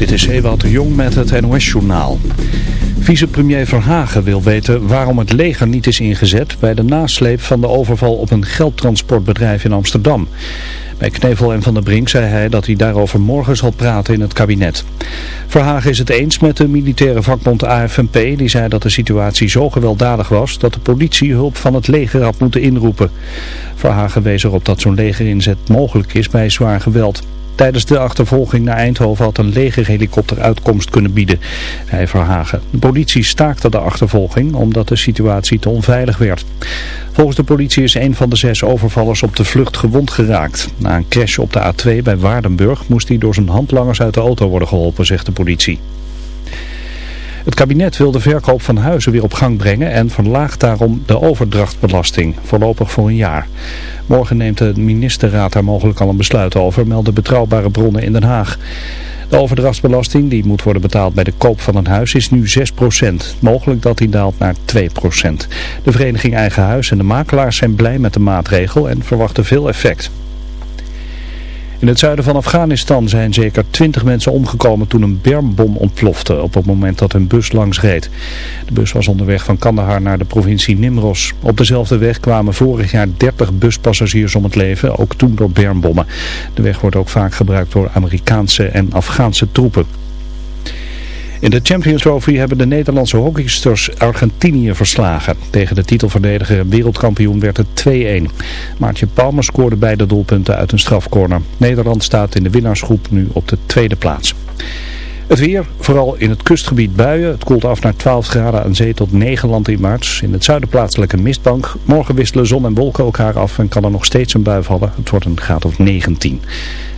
Dit is Ewout de Jong met het NOS-journaal. Vicepremier Verhagen wil weten waarom het leger niet is ingezet bij de nasleep van de overval op een geldtransportbedrijf in Amsterdam. Bij Knevel en Van der Brink zei hij dat hij daarover morgen zal praten in het kabinet. Verhagen is het eens met de militaire vakbond AFNP. Die zei dat de situatie zo gewelddadig was dat de politie hulp van het leger had moeten inroepen. Verhagen wees erop dat zo'n legerinzet mogelijk is bij zwaar geweld. Tijdens de achtervolging naar Eindhoven had een legerhelikopter uitkomst kunnen bieden, Hij Verhagen. De politie staakte de achtervolging omdat de situatie te onveilig werd. Volgens de politie is een van de zes overvallers op de vlucht gewond geraakt. Na een crash op de A2 bij Waardenburg moest hij door zijn handlangers uit de auto worden geholpen, zegt de politie. Het kabinet wil de verkoop van huizen weer op gang brengen en verlaagt daarom de overdrachtbelasting, voorlopig voor een jaar. Morgen neemt de ministerraad daar mogelijk al een besluit over, melden betrouwbare bronnen in Den Haag. De overdrachtsbelasting die moet worden betaald bij de koop van een huis is nu 6%. Mogelijk dat die daalt naar 2%. De vereniging Eigen Huis en de makelaars zijn blij met de maatregel en verwachten veel effect. In het zuiden van Afghanistan zijn zeker twintig mensen omgekomen toen een bermbom ontplofte op het moment dat een bus langs reed. De bus was onderweg van Kandahar naar de provincie Nimros. Op dezelfde weg kwamen vorig jaar 30 buspassagiers om het leven, ook toen door bermbommen. De weg wordt ook vaak gebruikt door Amerikaanse en Afghaanse troepen. In de Champions Trophy hebben de Nederlandse hockeysters Argentinië verslagen. Tegen de titelverdediger en wereldkampioen werd het 2-1. Maartje Palmer scoorde beide doelpunten uit een strafcorner. Nederland staat in de winnaarsgroep nu op de tweede plaats. Het weer, vooral in het kustgebied buien. Het koelt af naar 12 graden aan zee tot 9 land in maart. In het zuiden plaatselijke mistbank. Morgen wisselen zon en wolken elkaar af en kan er nog steeds een bui vallen. Het wordt een graad of 19.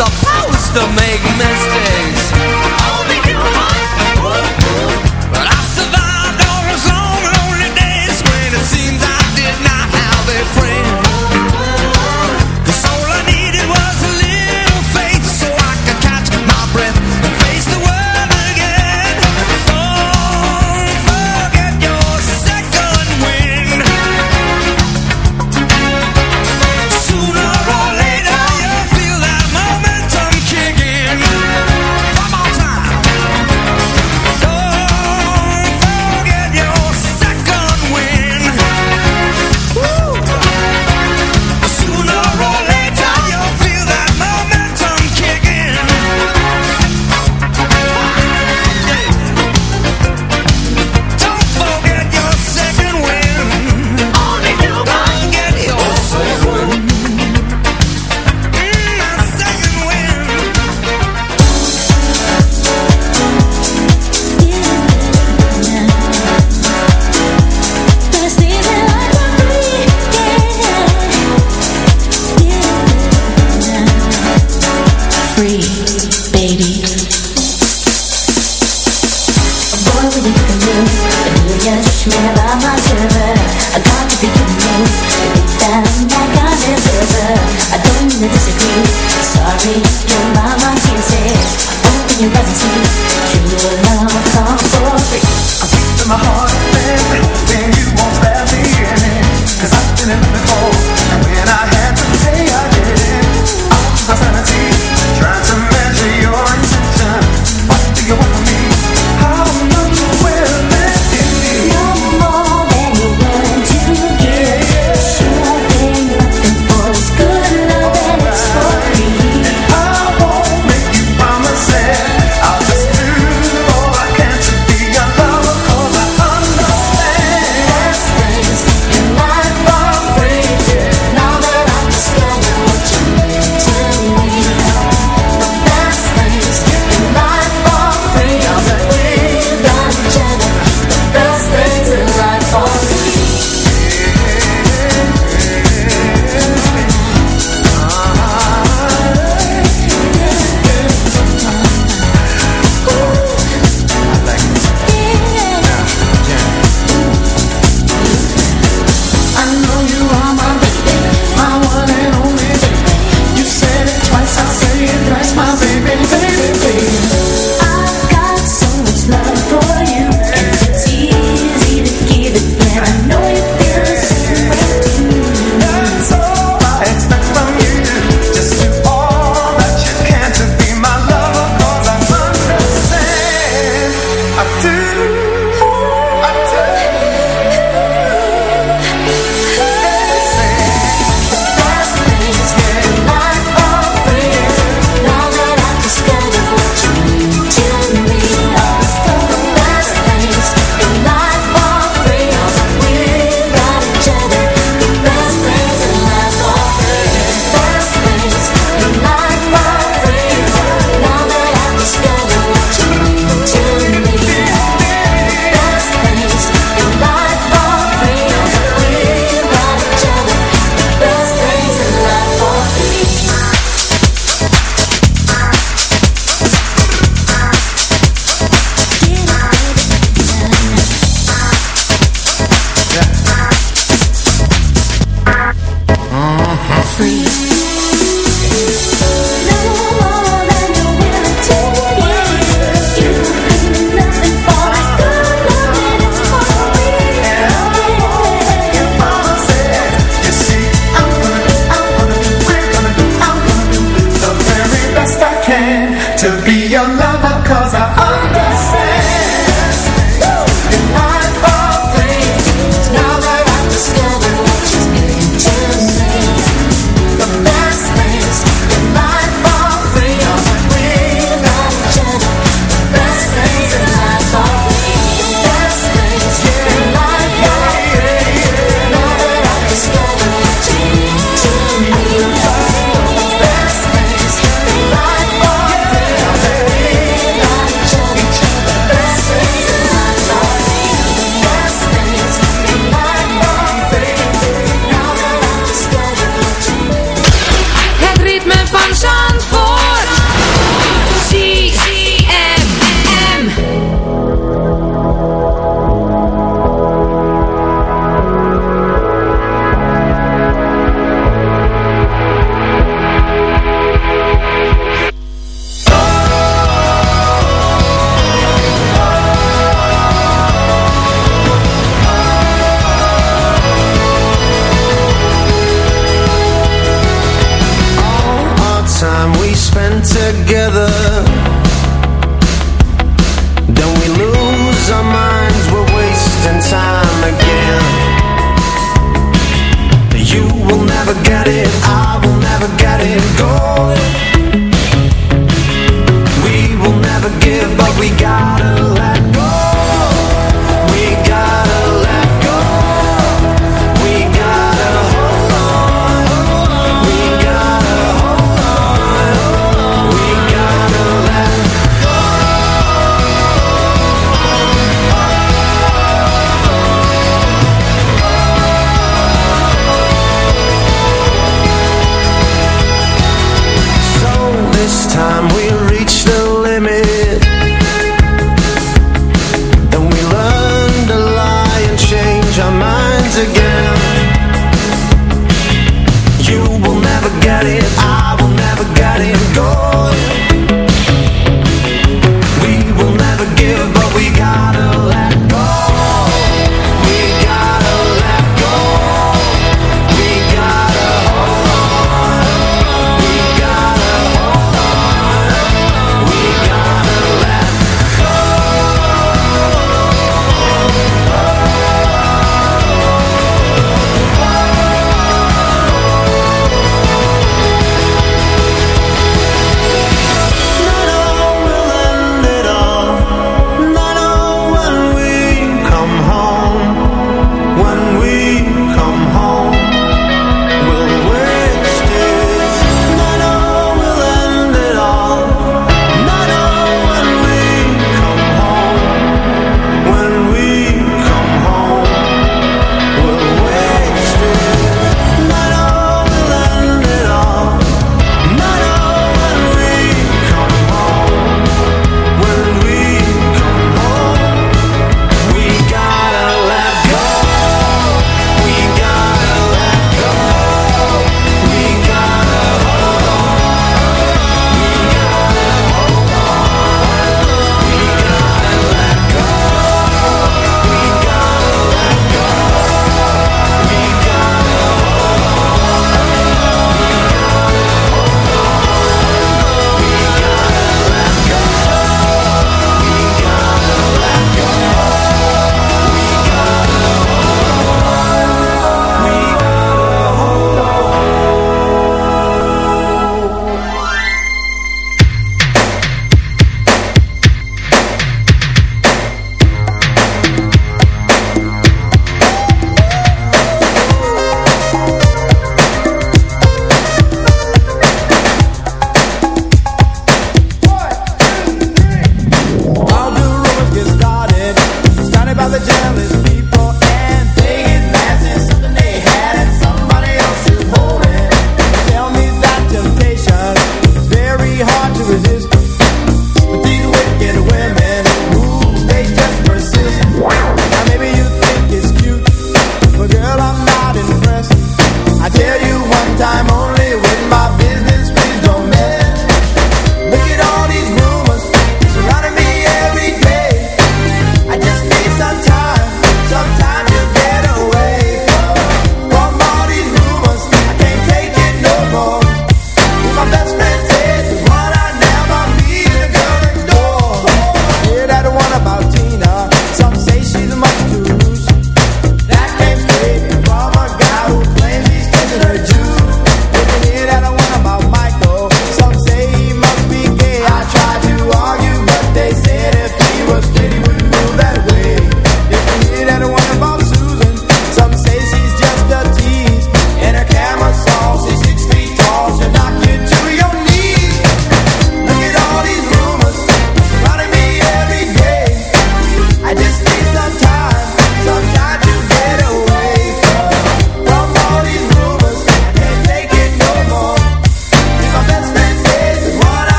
supposed to make mistakes.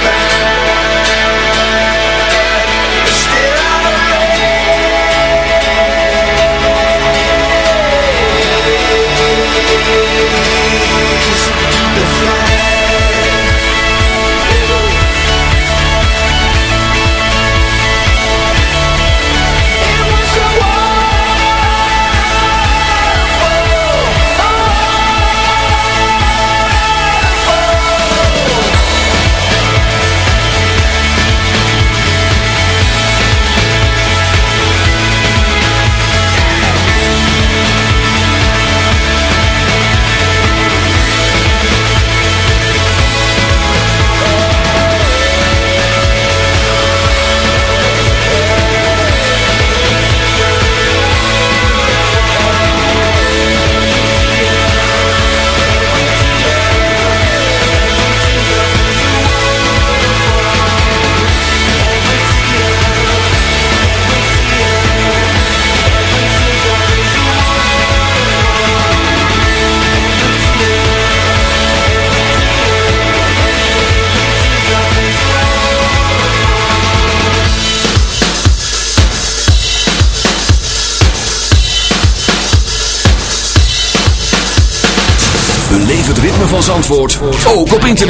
Van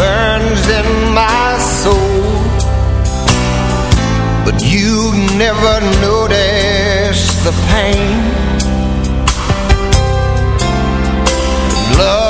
burns in my soul. But you never notice the pain. Love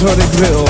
Tony Grill.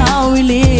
how we live.